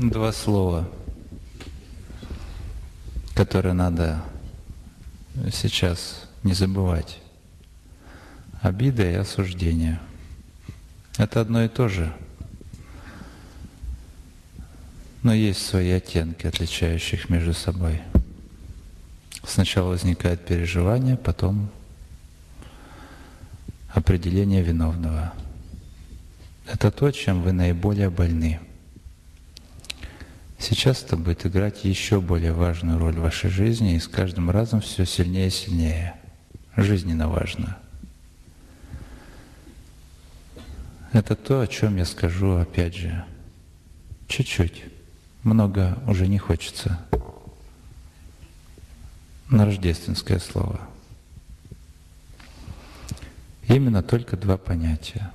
Два слова, которые надо сейчас не забывать. Обида и осуждение. Это одно и то же. Но есть свои оттенки, отличающих между собой. Сначала возникает переживание, потом определение виновного. Это то, чем вы наиболее больны. Сейчас это будет играть еще более важную роль в вашей жизни, и с каждым разом все сильнее и сильнее. Жизненно важно. Это то, о чем я скажу, опять же, чуть-чуть. Много уже не хочется. На рождественское слово. Именно только два понятия,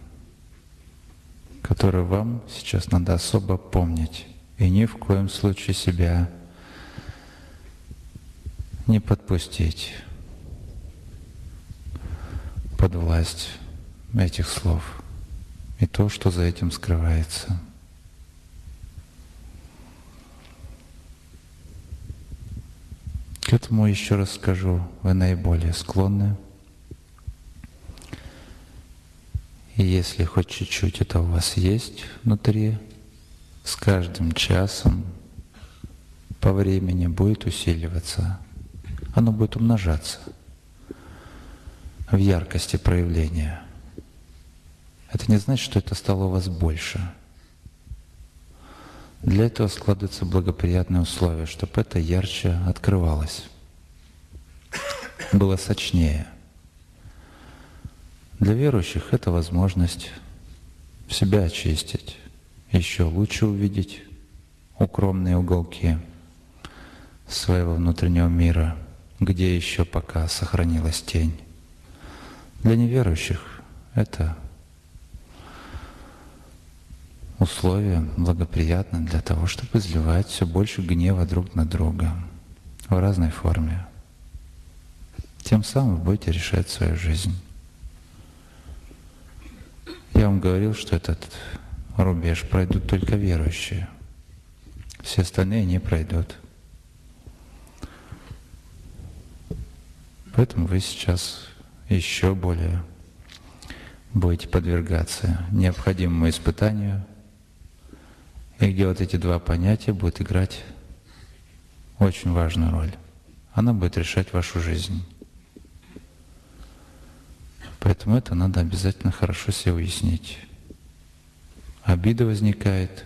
которые вам сейчас надо особо помнить и ни в коем случае себя не подпустить под власть этих слов и то, что за этим скрывается. К этому еще раз скажу, вы наиболее склонны. И если хоть чуть-чуть это у вас есть внутри, с каждым часом по времени будет усиливаться, оно будет умножаться в яркости проявления. Это не значит, что это стало у вас больше. Для этого складываются благоприятные условия, чтобы это ярче открывалось, было сочнее. Для верующих это возможность себя очистить, еще лучше увидеть укромные уголки своего внутреннего мира, где еще пока сохранилась тень. Для неверующих это условия благоприятны для того, чтобы изливать все больше гнева друг на друга в разной форме. Тем самым вы будете решать свою жизнь. Я вам говорил, что этот рубеж пройдут только верующие. Все остальные не пройдут. Поэтому вы сейчас еще более будете подвергаться необходимому испытанию, и где вот эти два понятия будут играть очень важную роль. Она будет решать вашу жизнь. Поэтому это надо обязательно хорошо себе уяснить. Обида возникает,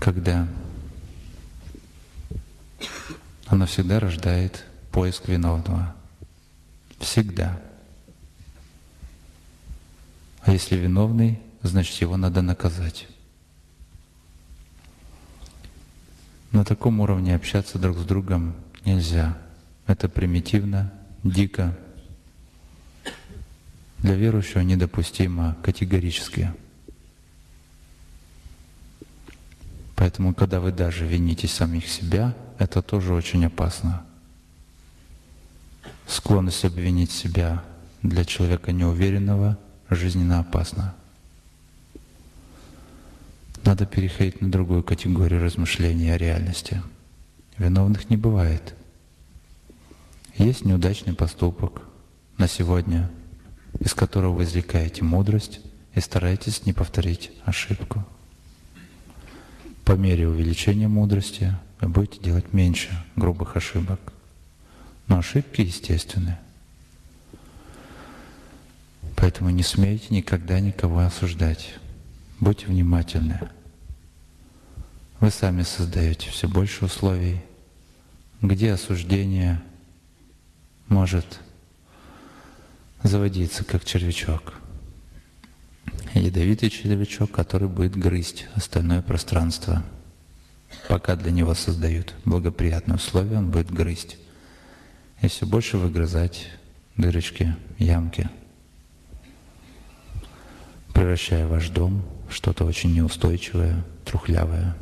когда она всегда рождает поиск виновного. Всегда. А если виновный, значит его надо наказать. На таком уровне общаться друг с другом нельзя. Это примитивно, дико. Для верующего недопустимо категорически. Поэтому, когда вы даже вините самих себя, это тоже очень опасно. Склонность обвинить себя для человека неуверенного жизненно опасна. Надо переходить на другую категорию размышления о реальности. Виновных не бывает. Есть неудачный поступок на сегодня, из которого вы извлекаете мудрость и стараетесь не повторить ошибку по мере увеличения мудрости вы будете делать меньше грубых ошибок. Но ошибки естественны. Поэтому не смейте никогда никого осуждать. Будьте внимательны. Вы сами создаете все больше условий, где осуждение может заводиться как червячок ядовитый червячок, который будет грызть остальное пространство. Пока для него создают благоприятные условия, он будет грызть. И все больше выгрызать дырочки, ямки, превращая ваш дом в что-то очень неустойчивое, трухлявое.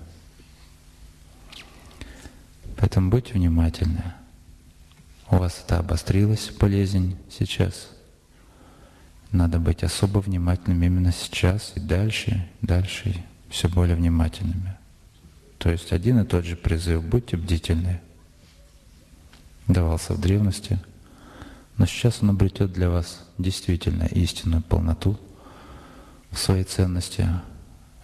Поэтому будьте внимательны. У вас это обострилась болезнь сейчас – надо быть особо внимательным именно сейчас и дальше, дальше, все более внимательными. То есть один и тот же призыв «Будьте бдительны» давался в древности, но сейчас он обретет для вас действительно истинную полноту в своей ценности.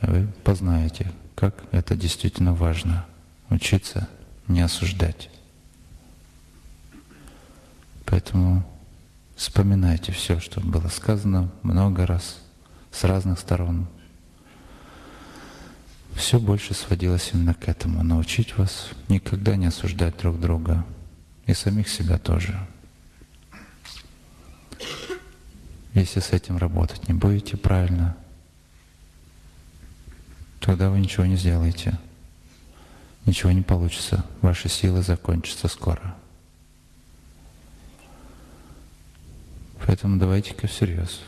Вы познаете, как это действительно важно — учиться не осуждать. Поэтому вспоминайте все, что было сказано много раз, с разных сторон. Все больше сводилось именно к этому — научить вас никогда не осуждать друг друга и самих себя тоже. Если с этим работать не будете правильно, тогда вы ничего не сделаете. Ничего не получится. Ваши силы закончатся скоро. Поэтому давайте-ка всерьез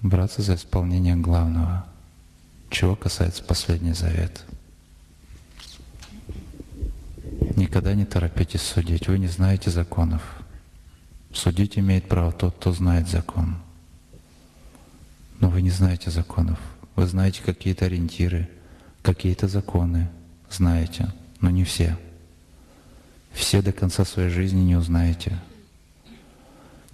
браться за исполнение главного, чего касается последний завет. Никогда не торопитесь судить, вы не знаете законов. Судить имеет право тот, кто знает закон. Но вы не знаете законов. Вы знаете какие-то ориентиры, какие-то законы, знаете, но не все. Все до конца своей жизни не узнаете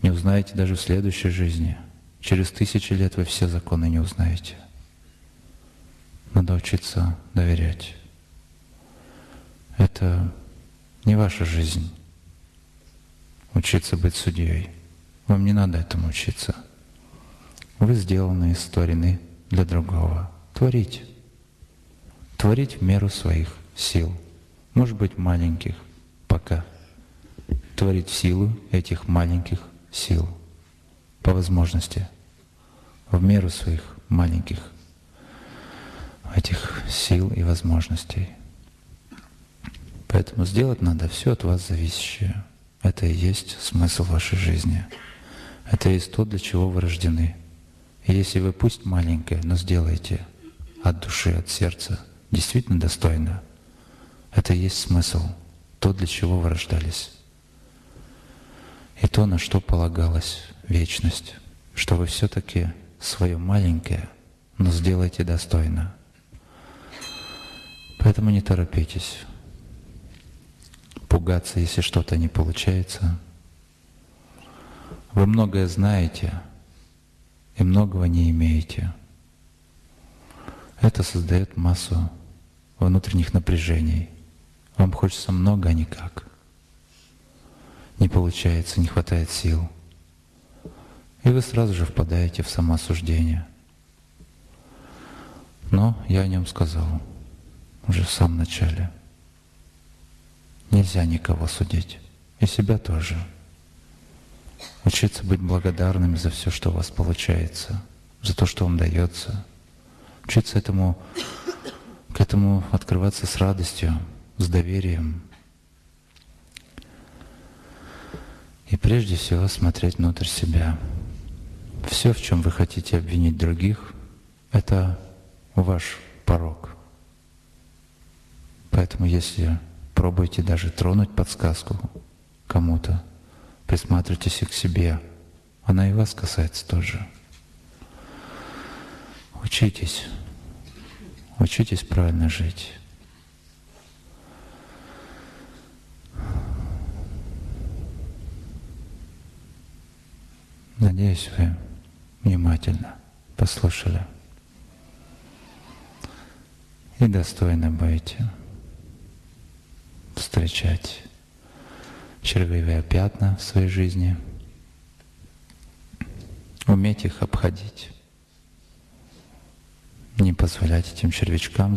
не узнаете даже в следующей жизни. Через тысячи лет вы все законы не узнаете. Надо учиться доверять. Это не ваша жизнь. Учиться быть судьей. Вам не надо этому учиться. Вы сделаны и створены для другого. Творить. Творить в меру своих сил. Может быть, маленьких пока. Творить в силу этих маленьких сил по возможности, в меру своих маленьких этих сил и возможностей. Поэтому сделать надо все от вас зависящее. Это и есть смысл вашей жизни. Это и есть то, для чего вы рождены. И если вы пусть маленькое, но сделаете от души, от сердца, действительно достойно, это и есть смысл, то, для чего вы рождались и то, на что полагалась вечность, что вы все-таки свое маленькое, но сделайте достойно. Поэтому не торопитесь пугаться, если что-то не получается. Вы многое знаете и многого не имеете. Это создает массу внутренних напряжений. Вам хочется много, а никак не получается, не хватает сил. И вы сразу же впадаете в самоосуждение. Но я о нем сказал уже в самом начале. Нельзя никого судить. И себя тоже. Учиться быть благодарными за все, что у вас получается, за то, что вам дается. Учиться этому, к этому открываться с радостью, с доверием, И прежде всего смотреть внутрь себя. Все, в чем вы хотите обвинить других, это ваш порог. Поэтому если пробуете даже тронуть подсказку кому-то, присматривайтесь и к себе. Она и вас касается тоже. Учитесь. Учитесь правильно жить. Надеюсь, вы внимательно послушали и достойно будете встречать червивые пятна в своей жизни, уметь их обходить, не позволять этим червячкам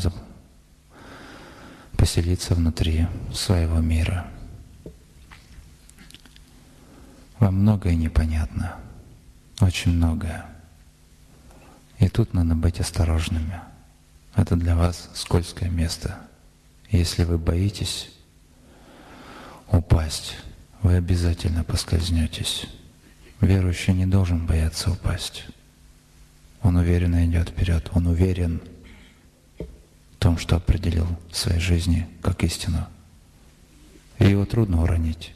поселиться внутри своего мира. Вам многое непонятно – очень многое. И тут надо быть осторожными. Это для вас скользкое место. Если вы боитесь упасть, вы обязательно поскользнетесь. Верующий не должен бояться упасть. Он уверенно идет вперед. Он уверен в том, что определил в своей жизни как истину. И его трудно уронить.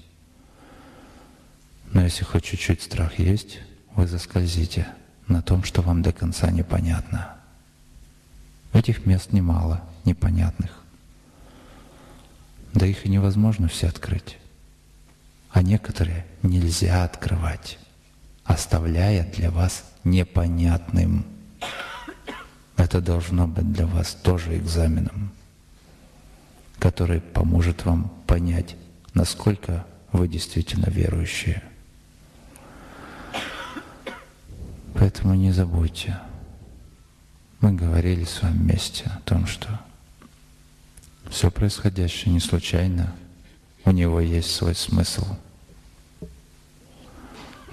Но если хоть чуть-чуть страх есть, вы заскользите на том, что вам до конца непонятно. Этих мест немало, непонятных. Да их и невозможно все открыть. А некоторые нельзя открывать, оставляя для вас непонятным. Это должно быть для вас тоже экзаменом, который поможет вам понять, насколько вы действительно верующие. Поэтому не забудьте. Мы говорили с вами вместе о том, что все происходящее не случайно, у него есть свой смысл.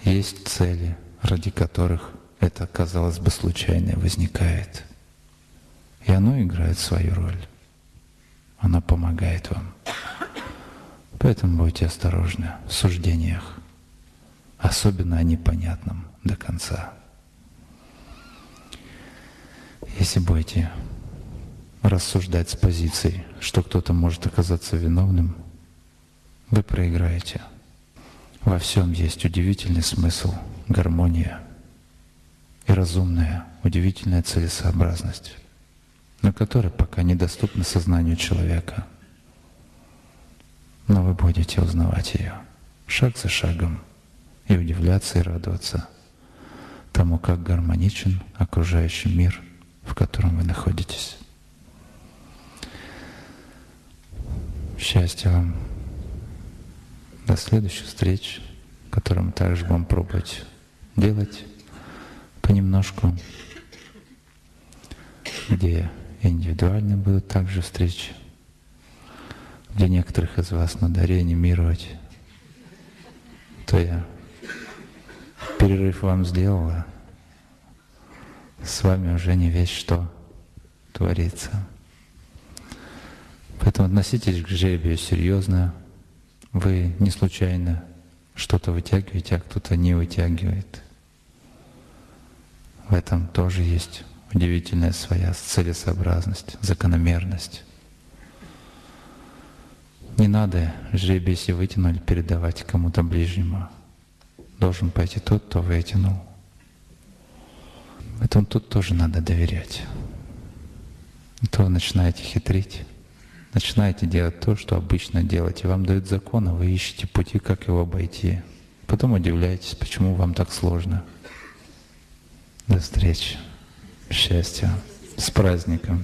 Есть цели, ради которых это, казалось бы, случайное возникает. И оно играет свою роль. Оно помогает вам. Поэтому будьте осторожны в суждениях, особенно о непонятном до конца. Если будете рассуждать с позицией, что кто-то может оказаться виновным, вы проиграете. Во всем есть удивительный смысл, гармония и разумная, удивительная целесообразность, но которая пока недоступна сознанию человека. Но вы будете узнавать ее шаг за шагом и удивляться и радоваться тому, как гармоничен окружающий мир, в котором вы находитесь. Счастья вам. До следующих встреч, которые мы также будем пробовать делать понемножку, где индивидуально будут также встречи, где некоторых из вас надо реанимировать, то я перерыв вам сделала, с вами уже не весь что творится. Поэтому относитесь к жребию серьезно. Вы не случайно что-то вытягиваете, а кто-то не вытягивает. В этом тоже есть удивительная своя целесообразность, закономерность. Не надо жребий, если вытянули, передавать кому-то ближнему. Должен пойти тот, кто вытянул. Поэтому тут тоже надо доверять. то вы начинаете хитрить начинаете делать то, что обычно делаете. Вам дают закон, а вы ищете пути, как его обойти. Потом удивляетесь, почему вам так сложно. До встречи. Счастья. С праздником.